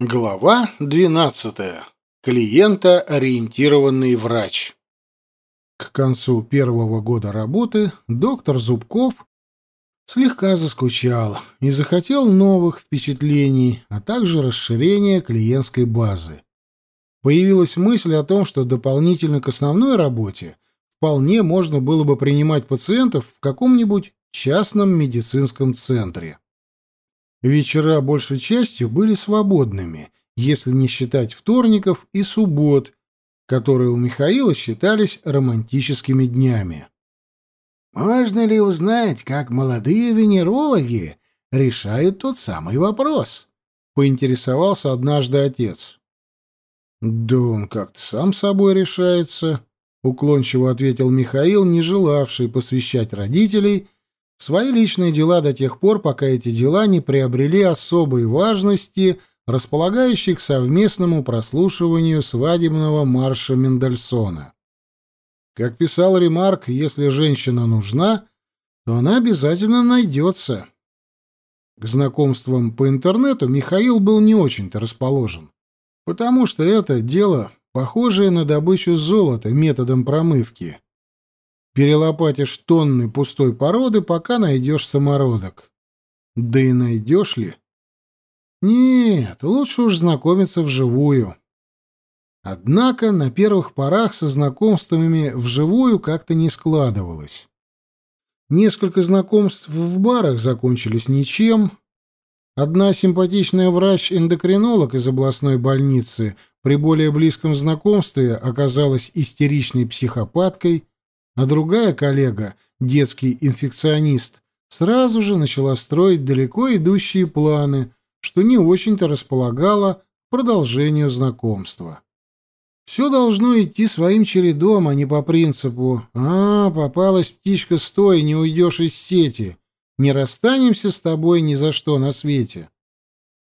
Глава 12. Клиентоориентированный врач. К концу первого года работы доктор Зубков слегка заскучал и захотел новых впечатлений, а также расширения клиентской базы. Появилась мысль о том, что дополнительно к основной работе вполне можно было бы принимать пациентов в каком-нибудь частном медицинском центре. Вечера большей частью были свободными, если не считать вторников и суббот, которые у Михаила считались романтическими днями. «Можно ли узнать, как молодые венерологи решают тот самый вопрос?» — поинтересовался однажды отец. «Да он как-то сам собой решается», — уклончиво ответил Михаил, не желавший посвящать родителей свои личные дела до тех пор, пока эти дела не приобрели особой важности, располагающей к совместному прослушиванию свадебного марша Мендельсона. Как писал Ремарк, если женщина нужна, то она обязательно найдется. К знакомствам по интернету Михаил был не очень-то расположен, потому что это дело, похожее на добычу золота методом промывки. Перелопатишь тонны пустой породы, пока найдешь самородок. Да и найдешь ли? Нет, лучше уж знакомиться вживую. Однако на первых порах со знакомствами вживую как-то не складывалось. Несколько знакомств в барах закончились ничем. Одна симпатичная врач-эндокринолог из областной больницы при более близком знакомстве оказалась истеричной психопаткой, а другая коллега, детский инфекционист, сразу же начала строить далеко идущие планы, что не очень-то располагало к продолжению знакомства. Все должно идти своим чередом, а не по принципу «А, попалась птичка, стой, не уйдешь из сети, не расстанемся с тобой ни за что на свете».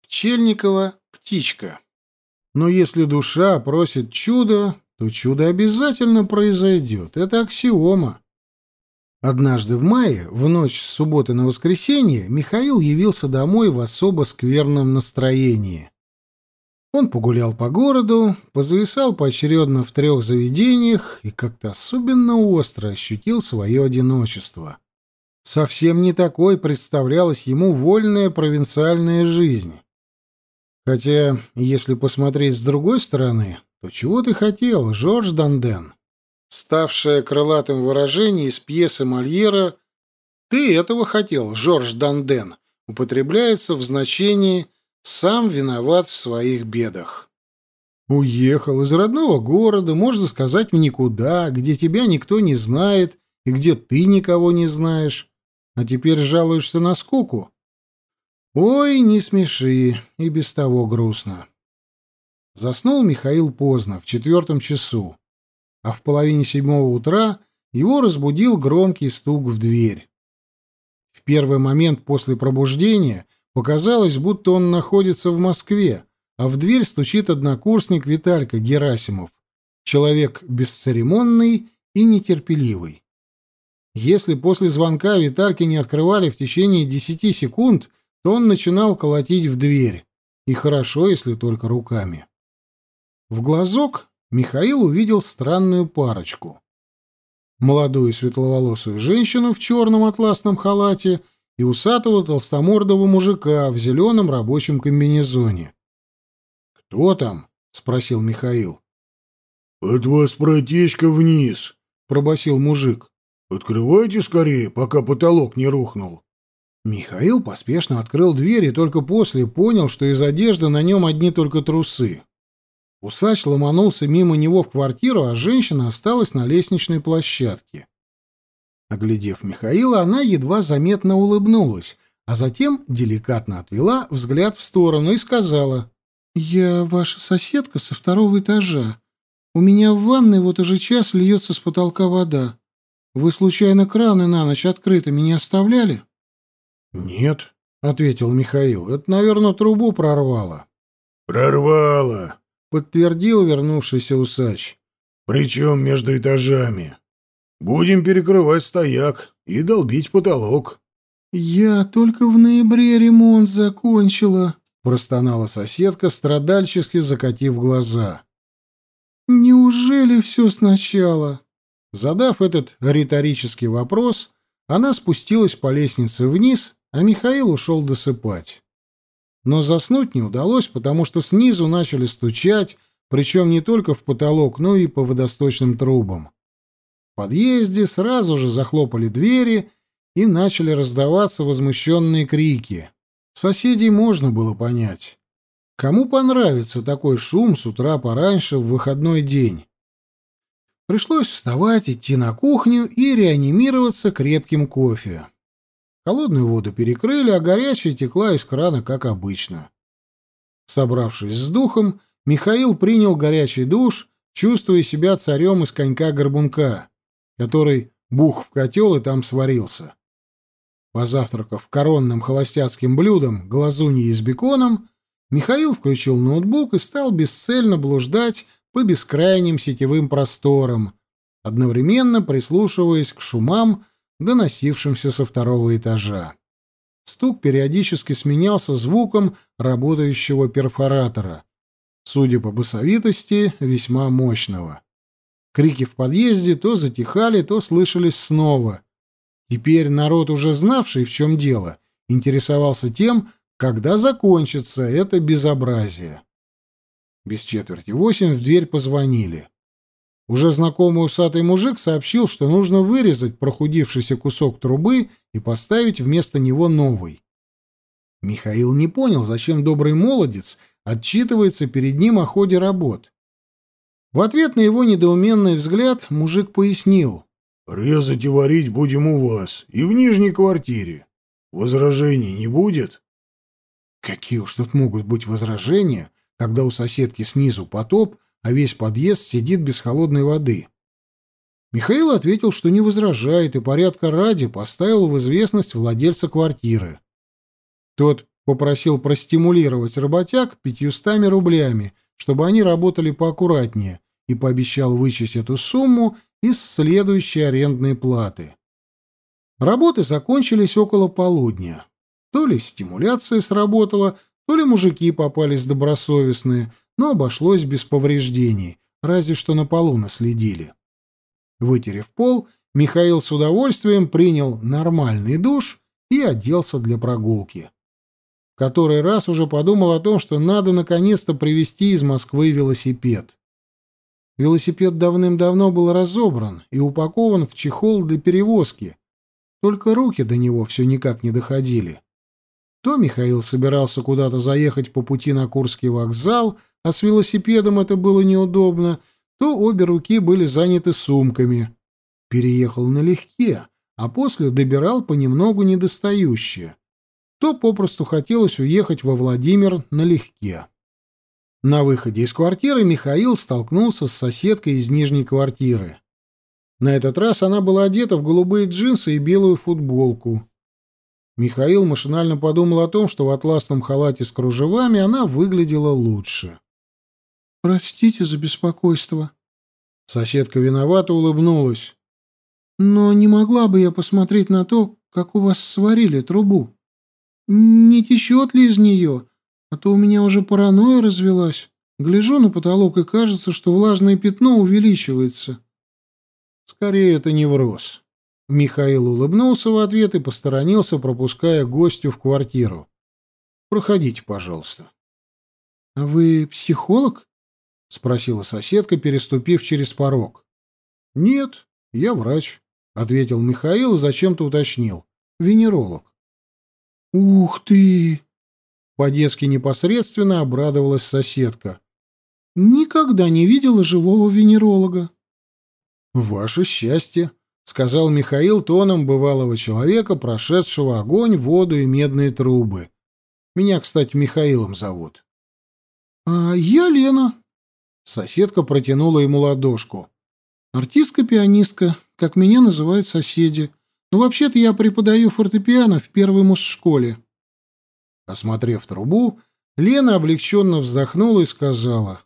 Пчельникова «Птичка». Но если душа просит чуда, то чудо обязательно произойдет. Это аксиома. Однажды в мае, в ночь с субботы на воскресенье, Михаил явился домой в особо скверном настроении. Он погулял по городу, позависал поочередно в трех заведениях и как-то особенно остро ощутил свое одиночество. Совсем не такой представлялась ему вольная провинциальная жизнь. Хотя, если посмотреть с другой стороны, то чего ты хотел, Жорж Данден? Ставшее крылатым выражение из пьесы Мольера «Ты этого хотел, Жорж Данден» употребляется в значении «сам виноват в своих бедах». Уехал из родного города, можно сказать, в никуда, где тебя никто не знает и где ты никого не знаешь, а теперь жалуешься на скуку. Ой, не смеши, и без того грустно. Заснул Михаил поздно, в четвертом часу, а в половине седьмого утра его разбудил громкий стук в дверь. В первый момент после пробуждения показалось, будто он находится в Москве, а в дверь стучит однокурсник Виталька Герасимов, человек бесцеремонный и нетерпеливый. Если после звонка Витальки не открывали в течение десяти секунд, то он начинал колотить в дверь, и хорошо, если только руками. В глазок Михаил увидел странную парочку. Молодую светловолосую женщину в черном атласном халате и усатого толстомордого мужика в зеленом рабочем комбинезоне. «Кто там?» — спросил Михаил. «От вас протечка вниз», — пробасил мужик. «Открывайте скорее, пока потолок не рухнул». Михаил поспешно открыл дверь и только после понял, что из одежды на нем одни только трусы. Усач ломанулся мимо него в квартиру, а женщина осталась на лестничной площадке. Оглядев Михаила, она едва заметно улыбнулась, а затем деликатно отвела взгляд в сторону и сказала, «Я ваша соседка со второго этажа. У меня в ванной вот уже час льется с потолка вода. Вы, случайно, краны на ночь открытыми не оставляли?» «Нет», — ответил Михаил, — «это, наверное, трубу прорвало». «Прорвало», подтвердил вернувшийся усач. Причем между этажами. Будем перекрывать стояк и долбить потолок. Я только в ноябре ремонт закончила, простонала соседка, страдальчески закатив глаза. Неужели все сначала? Задав этот риторический вопрос, она спустилась по лестнице вниз, а Михаил ушел досыпать. Но заснуть не удалось, потому что снизу начали стучать, причем не только в потолок, но и по водосточным трубам. В подъезде сразу же захлопали двери и начали раздаваться возмущенные крики. Соседей можно было понять. Кому понравится такой шум с утра пораньше в выходной день? Пришлось вставать, идти на кухню и реанимироваться крепким кофе. Холодную воду перекрыли, а горячая текла из крана, как обычно. Собравшись с духом, Михаил принял горячий душ, чувствуя себя царем из конька-горбунка, который бух в котел и там сварился. Позавтракав коронным холостяцким блюдом глазуньей с беконом, Михаил включил ноутбук и стал бесцельно блуждать по бескрайним сетевым просторам, одновременно прислушиваясь к шумам, доносившимся со второго этажа. Стук периодически сменялся звуком работающего перфоратора, судя по басовитости, весьма мощного. Крики в подъезде то затихали, то слышались снова. Теперь народ, уже знавший, в чем дело, интересовался тем, когда закончится это безобразие. Без четверти восемь в дверь позвонили. Уже знакомый усатый мужик сообщил, что нужно вырезать прохудившийся кусок трубы и поставить вместо него новый. Михаил не понял, зачем добрый молодец отчитывается перед ним о ходе работ. В ответ на его недоуменный взгляд мужик пояснил. «Резать и варить будем у вас, и в нижней квартире. Возражений не будет?» Какие уж тут могут быть возражения, когда у соседки снизу потоп, а весь подъезд сидит без холодной воды. Михаил ответил, что не возражает и порядка ради поставил в известность владельца квартиры. Тот попросил простимулировать работяг пятьюстами рублями, чтобы они работали поаккуратнее, и пообещал вычесть эту сумму из следующей арендной платы. Работы закончились около полудня. То ли стимуляция сработала, то ли мужики попались добросовестные, но обошлось без повреждений, разве что на полу наследили. Вытерев пол, Михаил с удовольствием принял нормальный душ и оделся для прогулки. В который раз уже подумал о том, что надо наконец-то привезти из Москвы велосипед. Велосипед давным-давно был разобран и упакован в чехол для перевозки, только руки до него все никак не доходили. То Михаил собирался куда-то заехать по пути на Курский вокзал, а с велосипедом это было неудобно, то обе руки были заняты сумками. Переехал налегке, а после добирал понемногу недостающее. То попросту хотелось уехать во Владимир налегке. На выходе из квартиры Михаил столкнулся с соседкой из нижней квартиры. На этот раз она была одета в голубые джинсы и белую футболку. Михаил машинально подумал о том, что в атласном халате с кружевами она выглядела лучше. «Простите за беспокойство». Соседка виновато улыбнулась. «Но не могла бы я посмотреть на то, как у вас сварили трубу? Не течет ли из нее? А то у меня уже паранойя развелась. Гляжу на потолок, и кажется, что влажное пятно увеличивается». «Скорее, это невроз», Михаил улыбнулся в ответ и посторонился, пропуская гостю в квартиру. «Проходите, пожалуйста». «А вы психолог?» — спросила соседка, переступив через порог. «Нет, я врач», — ответил Михаил и зачем-то уточнил. «Венеролог». «Ух ты!» — по-детски непосредственно обрадовалась соседка. «Никогда не видела живого венеролога». «Ваше счастье», — сказал Михаил тоном бывалого человека, прошедшего огонь, воду и медные трубы. «Меня, кстати, Михаилом зовут». «А я Лена». Соседка протянула ему ладошку. «Артистка-пианистка, как меня называют соседи. Но вообще-то я преподаю фортепиано в первой муз-школе». Осмотрев трубу, Лена облегченно вздохнула и сказала.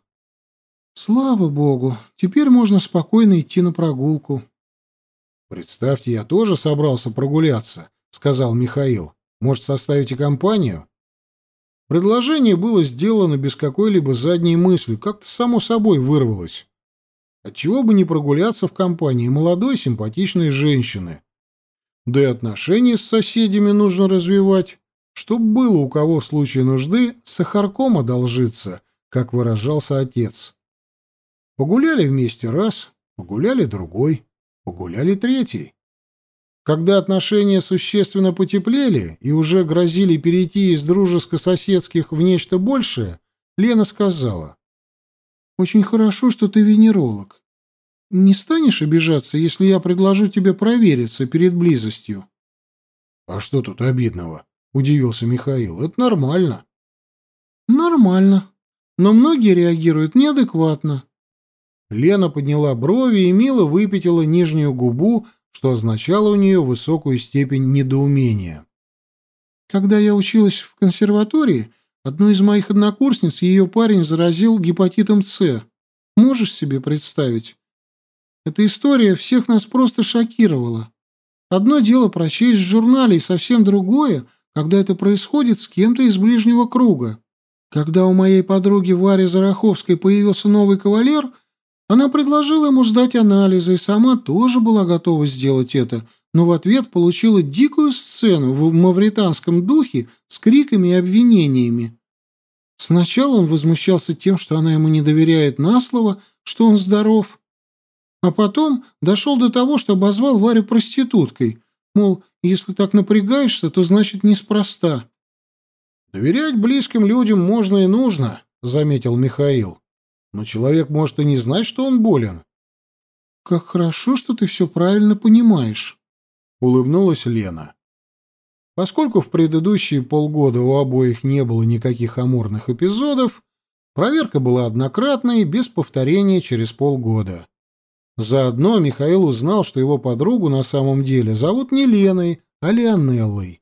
«Слава богу, теперь можно спокойно идти на прогулку». «Представьте, я тоже собрался прогуляться», — сказал Михаил. «Может, составите компанию?» Предложение было сделано без какой-либо задней мысли, как-то само собой вырвалось. Отчего бы не прогуляться в компании молодой симпатичной женщины. Да и отношения с соседями нужно развивать, чтоб было у кого в случае нужды сахарком одолжиться, как выражался отец. Погуляли вместе раз, погуляли другой, погуляли третий. Когда отношения существенно потеплели и уже грозили перейти из дружеско-соседских в нечто большее, Лена сказала. «Очень хорошо, что ты венеролог. Не станешь обижаться, если я предложу тебе провериться перед близостью?» «А что тут обидного?» — удивился Михаил. «Это нормально». «Нормально. Но многие реагируют неадекватно». Лена подняла брови и мило выпятила нижнюю губу, что означало у нее высокую степень недоумения. Когда я училась в консерватории, одну из моих однокурсниц ее парень заразил гепатитом С. Можешь себе представить? Эта история всех нас просто шокировала. Одно дело прочесть в журнале, и совсем другое, когда это происходит с кем-то из ближнего круга. Когда у моей подруги Вари Зараховской появился новый кавалер, она предложила ему сдать анализы и сама тоже была готова сделать это, но в ответ получила дикую сцену в мавританском духе с криками и обвинениями. Сначала он возмущался тем, что она ему не доверяет на слово, что он здоров, а потом дошел до того, что обозвал Варю проституткой, мол, если так напрягаешься, то значит неспроста. «Доверять близким людям можно и нужно», — заметил Михаил. Но человек может и не знать, что он болен. «Как хорошо, что ты все правильно понимаешь», — улыбнулась Лена. Поскольку в предыдущие полгода у обоих не было никаких амурных эпизодов, проверка была однократной, без повторения через полгода. Заодно Михаил узнал, что его подругу на самом деле зовут не Леной, а Леонеллой.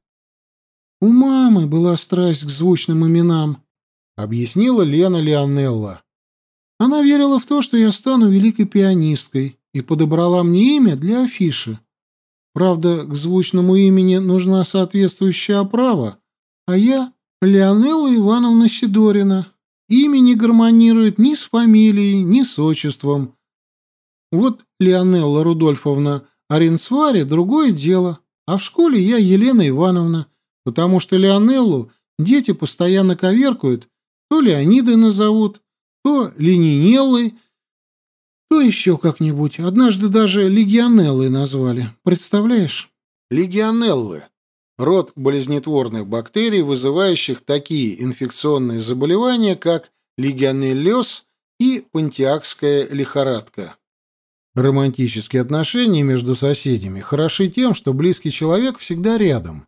«У мамы была страсть к звучным именам», — объяснила Лена Леонелла. Она верила в то, что я стану великой пианисткой, и подобрала мне имя для афиши. Правда, к звучному имени нужна соответствующая оправа, а я — Леонелла Ивановна Сидорина. Имя не гармонирует ни с фамилией, ни с отчеством. Вот Леонелла Рудольфовна Аренсвари — другое дело, а в школе я Елена Ивановна, потому что Леонеллу дети постоянно коверкают, то Леонидой назовут, то Ленинеллой, то еще как-нибудь. Однажды даже легионеллой назвали. Представляешь? Легионеллы. Род болезнетворных бактерий, вызывающих такие инфекционные заболевания, как легионеллез и пантиакская лихорадка. Романтические отношения между соседями хороши тем, что близкий человек всегда рядом.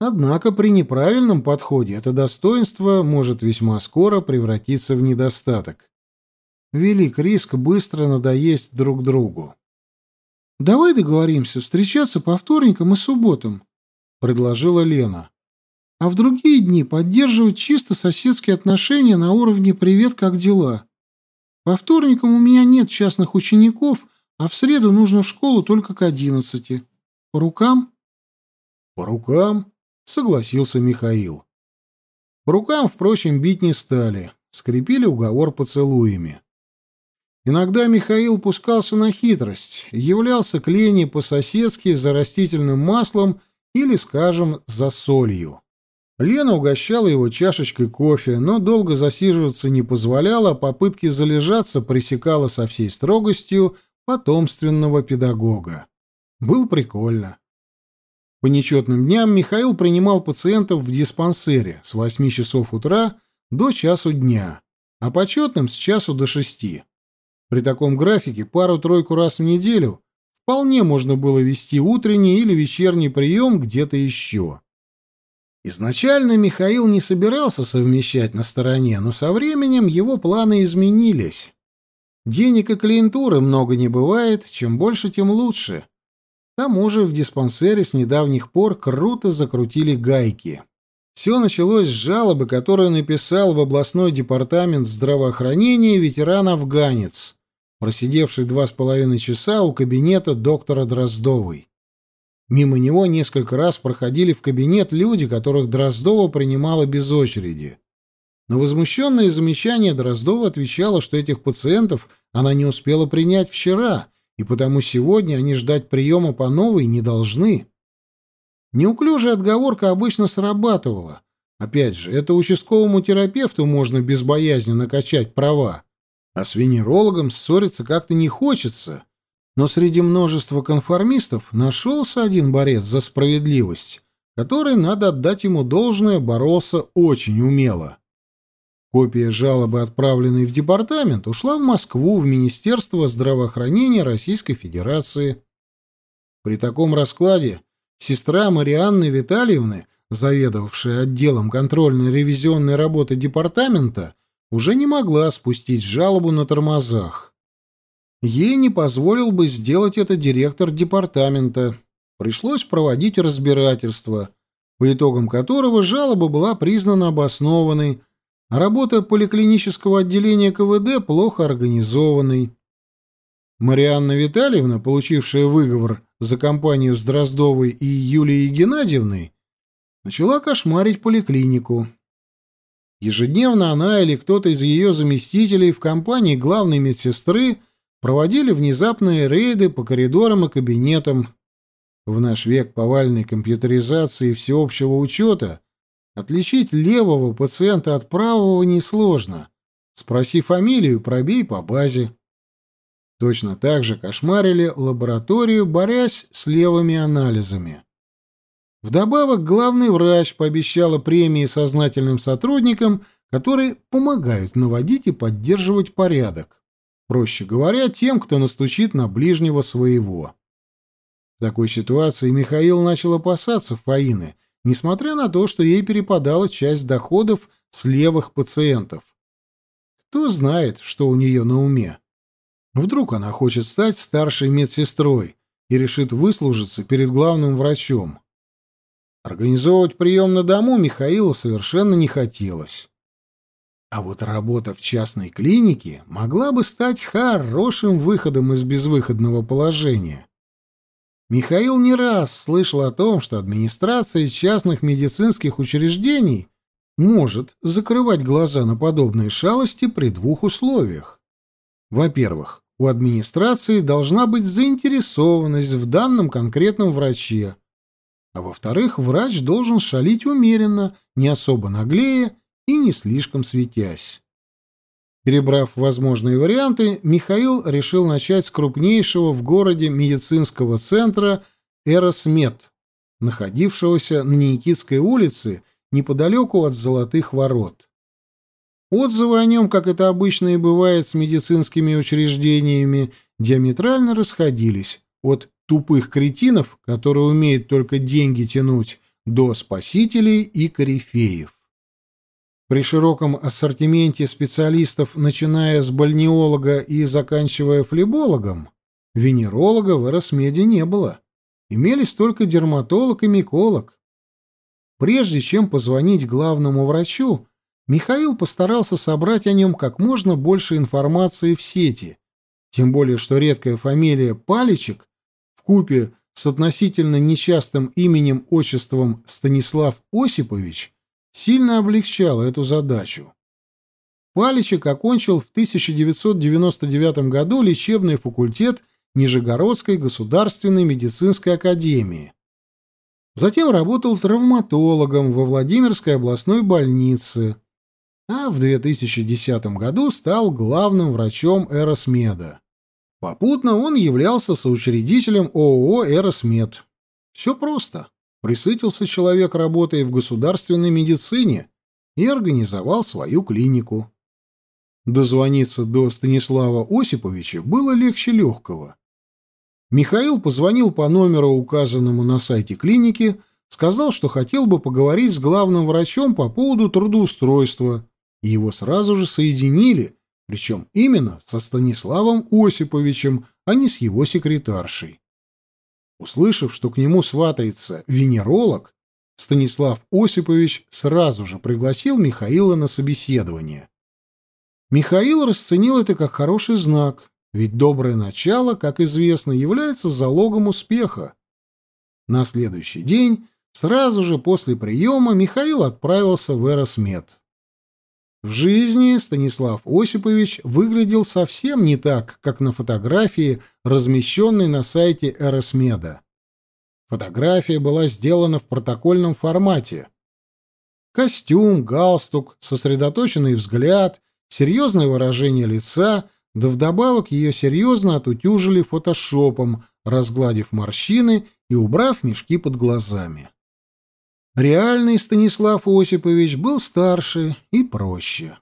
Однако при неправильном подходе это достоинство может весьма скоро превратиться в недостаток. Велик риск быстро надоесть друг другу. «Давай договоримся встречаться по вторникам и субботам», — предложила Лена. «А в другие дни поддерживать чисто соседские отношения на уровне «привет, как дела?». По вторникам у меня нет частных учеников, а в среду нужно в школу только к одиннадцати. По рукам?» «По рукам», согласился Михаил. Рукам, впрочем, бить не стали, скрепили уговор поцелуями. Иногда Михаил пускался на хитрость, являлся к Лене по-соседски за растительным маслом или, скажем, за солью. Лена угощала его чашечкой кофе, но долго засиживаться не позволяла, попытки залежаться пресекала со всей строгостью потомственного педагога. Был прикольно. По нечетным дням Михаил принимал пациентов в диспансере с 8 часов утра до часу дня, а по четным с часу до шести. При таком графике пару-тройку раз в неделю вполне можно было вести утренний или вечерний прием где-то еще. Изначально Михаил не собирался совмещать на стороне, но со временем его планы изменились. Денег и клиентуры много не бывает, чем больше, тем лучше. К тому же в диспансере с недавних пор круто закрутили гайки. Все началось с жалобы, которую написал в областной департамент здравоохранения ветеран-афганец, просидевший два с половиной часа у кабинета доктора Дроздовой. Мимо него несколько раз проходили в кабинет люди, которых Дроздова принимала без очереди. На возмущенные замечания Дроздова отвечала, что этих пациентов она не успела принять вчера, и потому сегодня они ждать приема по новой не должны. Неуклюжая отговорка обычно срабатывала. Опять же, это участковому терапевту можно безбоязненно качать права, а с венерологом ссориться как-то не хочется. Но среди множества конформистов нашелся один борец за справедливость, который, надо отдать ему должное, боролся очень умело. Копия жалобы, отправленной в департамент, ушла в Москву, в Министерство здравоохранения Российской Федерации. При таком раскладе сестра Марианны Витальевны, заведовавшая отделом контрольно-ревизионной работы департамента, уже не могла спустить жалобу на тормозах. Ей не позволил бы сделать это директор департамента. Пришлось проводить разбирательство, по итогам которого жалоба была признана обоснованной, работа поликлинического отделения КВД плохо организованной. Марианна Витальевна, получившая выговор за компанию с Дроздовой и Юлией Геннадьевной, начала кошмарить поликлинику. Ежедневно она или кто-то из ее заместителей в компании главной медсестры проводили внезапные рейды по коридорам и кабинетам. В наш век повальной компьютеризации и всеобщего учета отличить левого пациента от правого несложно. Спроси фамилию, пробей по базе. Точно так же кошмарили лабораторию, борясь с левыми анализами. Вдобавок, главный врач пообещала премии сознательным сотрудникам, которые помогают наводить и поддерживать порядок. Проще говоря, тем, кто настучит на ближнего своего. В такой ситуации Михаил начал опасаться Фаины, несмотря на то, что ей перепадала часть доходов с левых пациентов. Кто знает, что у нее на уме? Вдруг она хочет стать старшей медсестрой и решит выслужиться перед главным врачом. Организовывать прием на дому Михаилу совершенно не хотелось. А вот работа в частной клинике могла бы стать хорошим выходом из безвыходного положения. Михаил не раз слышал о том, что администрация частных медицинских учреждений может закрывать глаза на подобные шалости при двух условиях. Во-первых, у администрации должна быть заинтересованность в данном конкретном враче, а во-вторых, врач должен шалить умеренно, не особо наглея и не слишком светясь. Перебрав возможные варианты, Михаил решил начать с крупнейшего в городе медицинского центра «Эросмед», находившегося на Никитской улице неподалеку от Золотых ворот. Отзывы о нем, как это обычно и бывает с медицинскими учреждениями, диаметрально расходились от тупых кретинов, которые умеют только деньги тянуть, до спасителей и корифеев. При широком ассортименте специалистов, начиная с больнеолога и заканчивая флебологом, венеролога в Эросмеде не было. Имелись только дерматолог и миколог. Прежде чем позвонить главному врачу, Михаил постарался собрать о нем как можно больше информации в сети, тем более что редкая фамилия Паличек в купе с относительно нечастым именем-отчеством Станислав Осипович сильно облегчало эту задачу. Паличек окончил в 1999 году лечебный факультет Нижегородской государственной медицинской академии. Затем работал травматологом во Владимирской областной больнице, а в 2010 году стал главным врачом Эросмеда. Попутно он являлся соучредителем ООО «Эросмед». Все просто. Присытился человек, работая в государственной медицине, и организовал свою клинику. Дозвониться до Станислава Осиповича было легче легкого. Михаил позвонил по номеру, указанному на сайте клиники, сказал, что хотел бы поговорить с главным врачом по поводу трудоустройства, и его сразу же соединили, причем именно со Станиславом Осиповичем, а не с его секретаршей. Услышав, что к нему сватается венеролог, Станислав Осипович сразу же пригласил Михаила на собеседование. Михаил расценил это как хороший знак, ведь доброе начало, как известно, является залогом успеха. На следующий день, сразу же после приема, Михаил отправился в Эросмед. В жизни Станислав Осипович выглядел совсем не так, как на фотографии, размещенной на сайте Эросмеда. Фотография была сделана в протокольном формате. Костюм, галстук, сосредоточенный взгляд, серьезное выражение лица, да вдобавок ее серьезно отутюжили фотошопом, разгладив морщины и убрав мешки под глазами. Реальный Станислав Осипович был старше и проще.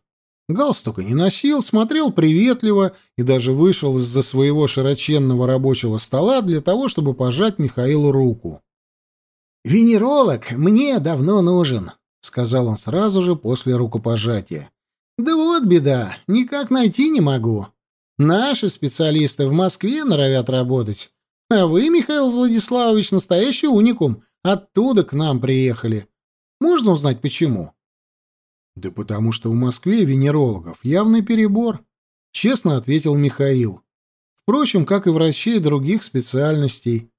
Галстука не носил, смотрел приветливо и даже вышел из-за своего широченного рабочего стола для того, чтобы пожать Михаилу руку. «Венеролог мне давно нужен», — сказал он сразу же после рукопожатия. «Да вот беда, никак найти не могу. Наши специалисты в Москве норовят работать, а вы, Михаил Владиславович, настоящий уникум, Оттуда к нам приехали. Можно узнать, почему? Да потому что в Москве венерологов явный перебор, честно ответил Михаил. Впрочем, как и врачей других специальностей.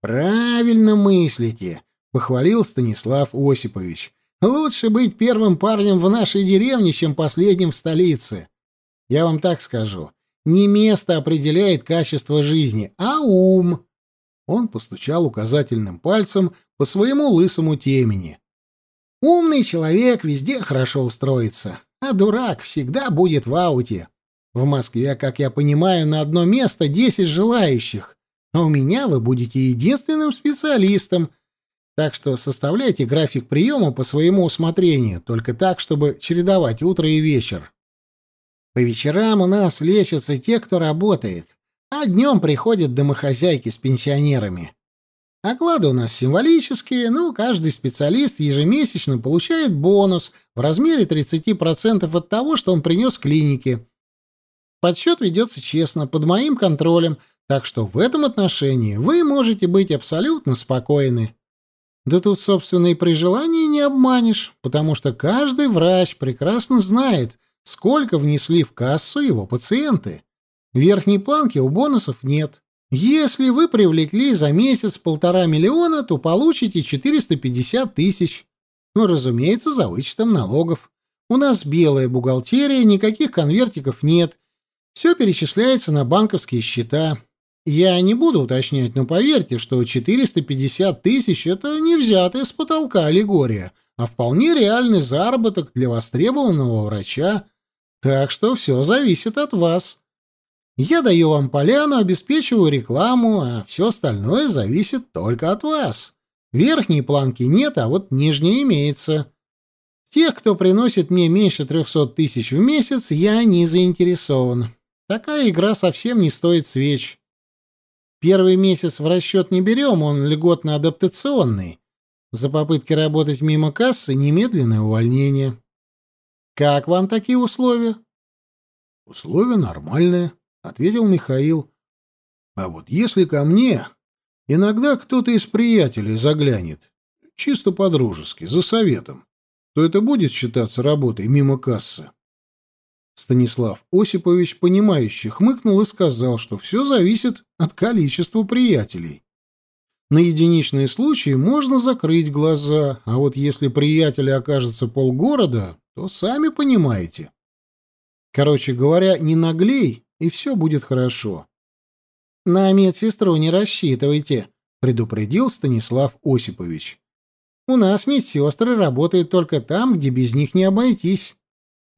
Правильно мыслите, похвалил Станислав Осипович. Лучше быть первым парнем в нашей деревне, чем последним в столице. Я вам так скажу. Не место определяет качество жизни, а ум. Он постучал указательным пальцем по своему лысому темени. «Умный человек везде хорошо устроится, а дурак всегда будет в ауте. В Москве, как я понимаю, на одно место десять желающих, а у меня вы будете единственным специалистом, так что составляйте график приема по своему усмотрению, только так, чтобы чередовать утро и вечер. По вечерам у нас лечатся те, кто работает, а днем приходят домохозяйки с пенсионерами. Оклады у нас символические, но каждый специалист ежемесячно получает бонус в размере 30% от того, что он принес клинике. Подсчет ведется честно, под моим контролем, так что в этом отношении вы можете быть абсолютно спокойны. Да тут, собственно, и при желании не обманешь, потому что каждый врач прекрасно знает, сколько внесли в кассу его пациенты. Верхней планки у бонусов нет. Если вы привлекли за месяц полтора миллиона, то получите 450 тысяч. Ну, разумеется, за вычетом налогов. У нас белая бухгалтерия, никаких конвертиков нет. Все перечисляется на банковские счета. Я не буду уточнять, но поверьте, что 450 тысяч — это не взятая с потолка аллегория, а вполне реальный заработок для востребованного врача. Так что все зависит от вас. Я даю вам поляну, обеспечиваю рекламу, а все остальное зависит только от вас. Верхней планки нет, а вот нижняя имеется. Тех, кто приносит мне меньше трехсот тысяч в месяц, я не заинтересован. Такая игра совсем не стоит свеч. Первый месяц в расчет не берем, он льготно-адаптационный. За попытки работать мимо кассы немедленное увольнение. Как вам такие условия? Условия нормальные, ответил Михаил. А вот если ко мне иногда кто-то из приятелей заглянет, чисто по-дружески, за советом, то это будет считаться работой мимо кассы. Станислав Осипович, понимающе хмыкнул и сказал, что все зависит от количества приятелей. На единичные случаи можно закрыть глаза, а вот если приятели окажется полгорода, то сами понимаете. Короче говоря, не наглей и все будет хорошо. — На медсестру не рассчитывайте, — предупредил Станислав Осипович. — У нас медсестры работают только там, где без них не обойтись.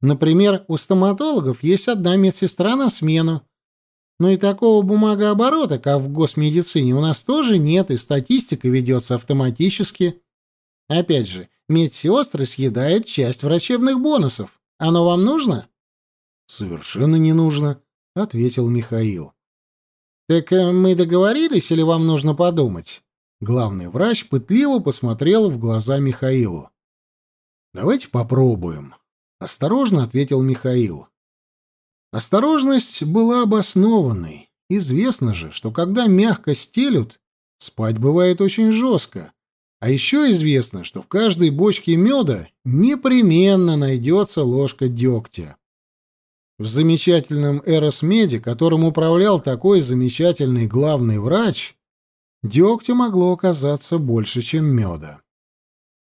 Например, у стоматологов есть одна медсестра на смену. Но и такого бумагооборота, как в госмедицине, у нас тоже нет, и статистика ведется автоматически. Опять же, медсестры съедают часть врачебных бонусов. Оно вам нужно? — Совершенно не нужно, — ответил Михаил. «Так э, мы договорились или вам нужно подумать?» Главный врач пытливо посмотрел в глаза Михаилу. «Давайте попробуем», — осторожно ответил Михаил. Осторожность была обоснованной. Известно же, что когда мягко стелют, спать бывает очень жестко. А еще известно, что в каждой бочке меда непременно найдется ложка дегтя. В замечательном Эросмеде, которым управлял такой замечательный главный врач, дегтя могло оказаться больше, чем меда.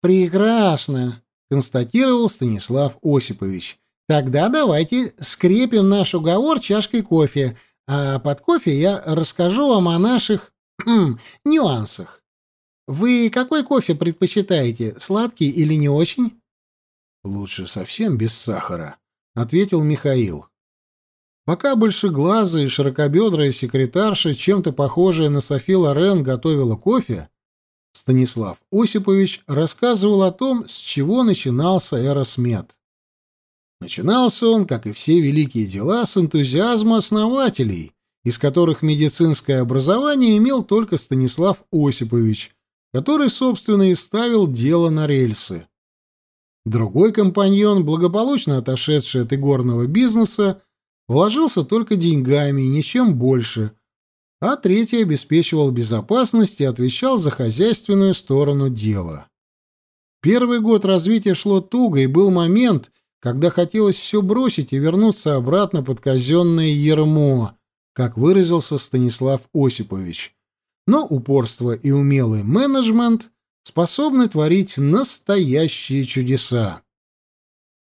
«Прекрасно!» — констатировал Станислав Осипович. «Тогда давайте скрепим наш уговор чашкой кофе, а под кофе я расскажу вам о наших нюансах. Вы какой кофе предпочитаете, сладкий или не очень?» «Лучше совсем без сахара», — ответил Михаил. Пока большеглазая и широкобедрая секретарша, чем-то похожая на Софи Лорен, готовила кофе, Станислав Осипович рассказывал о том, с чего начинался Эросмед. Начинался он, как и все великие дела, с энтузиазма основателей, из которых медицинское образование имел только Станислав Осипович, который, собственно, и ставил дело на рельсы. Другой компаньон, благополучно отошедший от игорного бизнеса, вложился только деньгами и ничем больше, а третий обеспечивал безопасность и отвечал за хозяйственную сторону дела. Первый год развития шло туго, и был момент, когда хотелось все бросить и вернуться обратно под казенное ермо, как выразился Станислав Осипович. Но упорство и умелый менеджмент способны творить настоящие чудеса.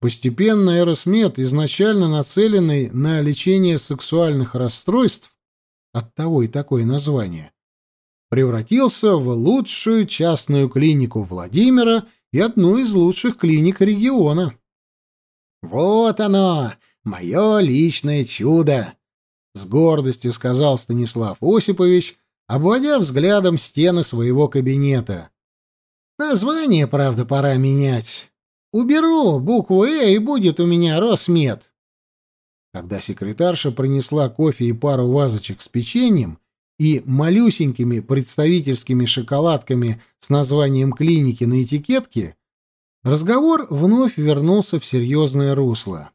Постепенно Эросмед, изначально нацеленный на лечение сексуальных расстройств, оттого и такое название, превратился в лучшую частную клинику Владимира и одну из лучших клиник региона. «Вот оно, мое личное чудо!» — с гордостью сказал Станислав Осипович, обводя взглядом стены своего кабинета. «Название, правда, пора менять. Уберу букву «Э» и будет у меня Росмед». Когда секретарша принесла кофе и пару вазочек с печеньем и малюсенькими представительскими шоколадками с названием клиники на этикетке, разговор вновь вернулся в серьезное русло.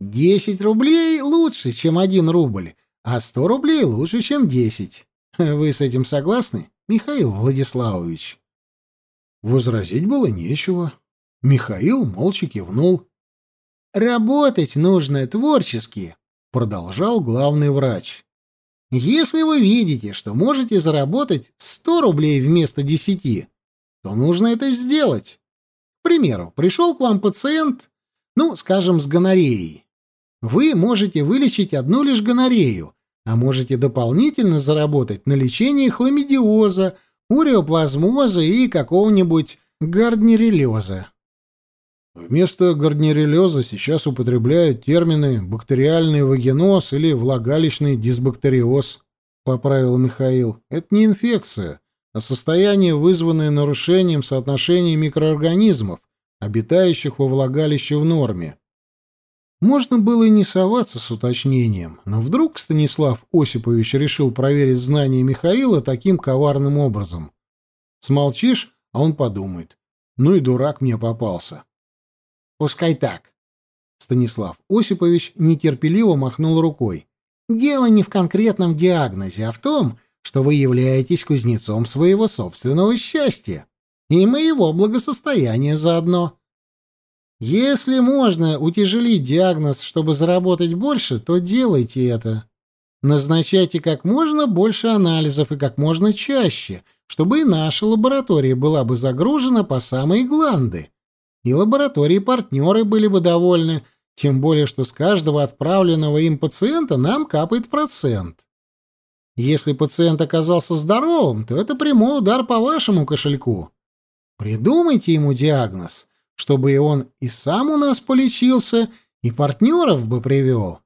«Десять рублей лучше, чем один рубль, а сто рублей лучше, чем десять. Вы с этим согласны, Михаил Владиславович?» Возразить было нечего. Михаил молча кивнул. Работать нужно творчески, продолжал главный врач. Если вы видите, что можете заработать 100 рублей вместо 10, то нужно это сделать. К примеру, пришел к вам пациент, ну, скажем, с гонореей. Вы можете вылечить одну лишь гонорею, а можете дополнительно заработать на лечении хламидиоза, уреоплазмоза и какого-нибудь гарднерилеза. Вместо гарнирелеза сейчас употребляют термины «бактериальный вагиноз» или «влагалищный дисбактериоз», — поправил Михаил. Это не инфекция, а состояние, вызванное нарушением соотношения микроорганизмов, обитающих во влагалище в норме. Можно было и не соваться с уточнением, но вдруг Станислав Осипович решил проверить знания Михаила таким коварным образом. Смолчишь, а он подумает. Ну и дурак мне попался. Пускай так. Станислав Осипович нетерпеливо махнул рукой. Дело не в конкретном диагнозе, а в том, что вы являетесь кузнецом своего собственного счастья и моего благосостояния заодно. Если можно утяжелить диагноз, чтобы заработать больше, то делайте это. Назначайте как можно больше анализов и как можно чаще, чтобы и наша лаборатория была бы загружена по самые гланды и лаборатории-партнеры были бы довольны, тем более что с каждого отправленного им пациента нам капает процент. Если пациент оказался здоровым, то это прямой удар по вашему кошельку. Придумайте ему диагноз, чтобы и он и сам у нас полечился, и партнеров бы привел.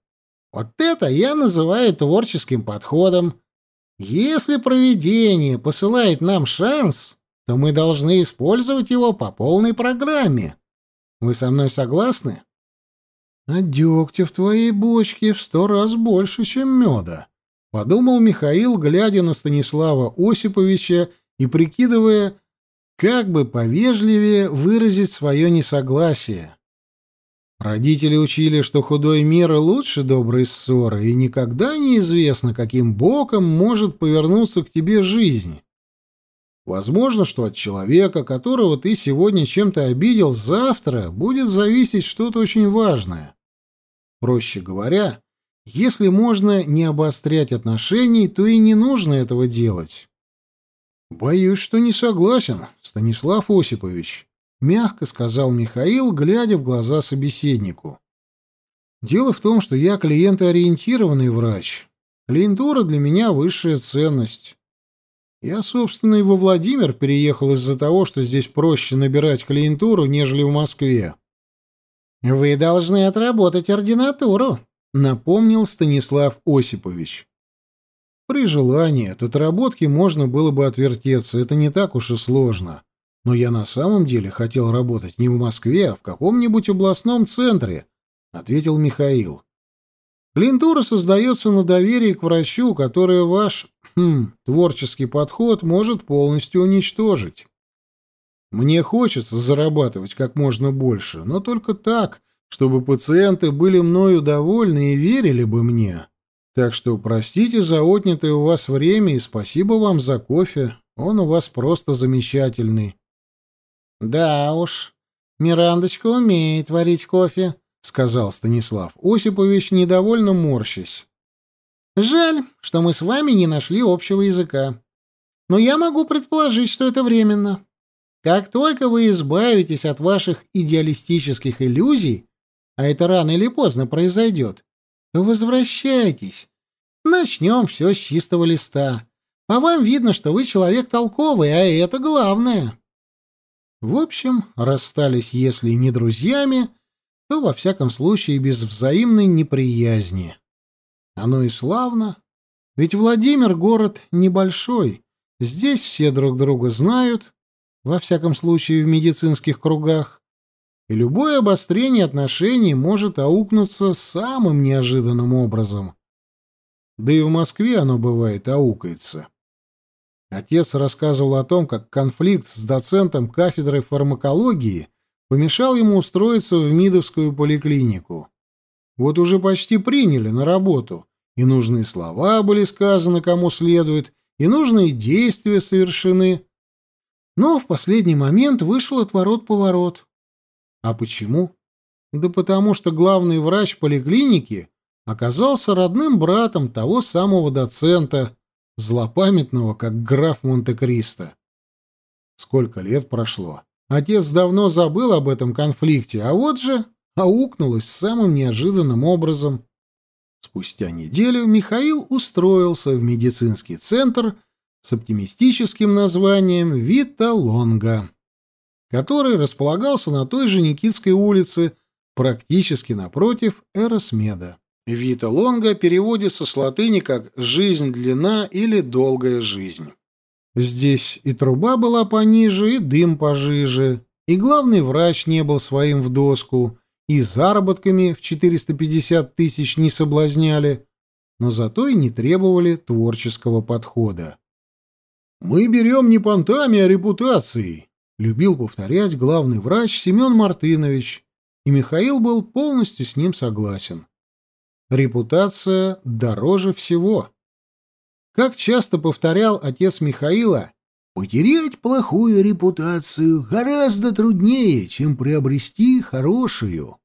Вот это я называю творческим подходом. Если проведение посылает нам шанс, то мы должны использовать его по полной программе. Вы со мной согласны? А дегтя в твоей бочке в сто раз больше, чем меда, — подумал Михаил, глядя на Станислава Осиповича и прикидывая, как бы повежливее выразить свое несогласие. Родители учили, что худой мир лучше доброй ссоры, и никогда неизвестно, каким боком может повернуться к тебе жизнь. Возможно, что от человека, которого ты сегодня чем-то обидел, завтра будет зависеть что-то очень важное. Проще говоря, если можно не обострять отношений, то и не нужно этого делать. Боюсь, что не согласен, Станислав Осипович, мягко сказал Михаил, глядя в глаза собеседнику. Дело в том, что я клиентоориентированный врач. Клиентура для меня высшая ценность. Я, собственно, и во Владимир переехал из-за того, что здесь проще набирать клиентуру, нежели в Москве. Вы должны отработать ординатуру, напомнил Станислав Осипович. При желании от отработки можно было бы отвертеться, это не так уж и сложно. Но я на самом деле хотел работать не в Москве, а в каком-нибудь областном центре, ответил Михаил. Клиентура создается на доверии к врачу, которое ваш хм, творческий подход может полностью уничтожить. Мне хочется зарабатывать как можно больше, но только так, чтобы пациенты были мною довольны и верили бы мне. Так что простите за отнятое у вас время и спасибо вам за кофе. Он у вас просто замечательный. Да уж, Мирандочка умеет варить кофе, сказал Станислав Осипович, недовольно морщась. Жаль, что мы с вами не нашли общего языка. Но я могу предположить, что это временно. Как только вы избавитесь от ваших идеалистических иллюзий, а это рано или поздно произойдет, возвращайтесь. Начнем все с чистого листа. А вам видно, что вы человек толковый, а это главное. В общем, расстались, если не друзьями, то, во всяком случае, без взаимной неприязни. Оно и славно. Ведь Владимир — город небольшой. Здесь все друг друга знают, во всяком случае, в медицинских кругах и любое обострение отношений может аукнуться самым неожиданным образом. Да и в Москве оно бывает аукается. Отец рассказывал о том, как конфликт с доцентом кафедры фармакологии помешал ему устроиться в МИДовскую поликлинику. Вот уже почти приняли на работу, и нужные слова были сказаны кому следует, и нужные действия совершены. Но в последний момент вышел отворот-поворот. А почему? Да потому что главный врач поликлиники оказался родным братом того самого доцента, злопамятного, как граф Монте-Кристо. Сколько лет прошло? Отец давно забыл об этом конфликте, а вот же аукнулось самым неожиданным образом. Спустя неделю Михаил устроился в медицинский центр с оптимистическим названием «Вита Лонга» который располагался на той же Никитской улице, практически напротив Эросмеда. Вита Лонга переводится с латыни как «жизнь длина» или «долгая жизнь». Здесь и труба была пониже, и дым пожиже, и главный врач не был своим в доску, и заработками в 450 тысяч не соблазняли, но зато и не требовали творческого подхода. «Мы берем не понтами, а репутацией», любил повторять главный врач Семен Мартынович, и Михаил был полностью с ним согласен. Репутация дороже всего. Как часто повторял отец Михаила, потерять плохую репутацию гораздо труднее, чем приобрести хорошую.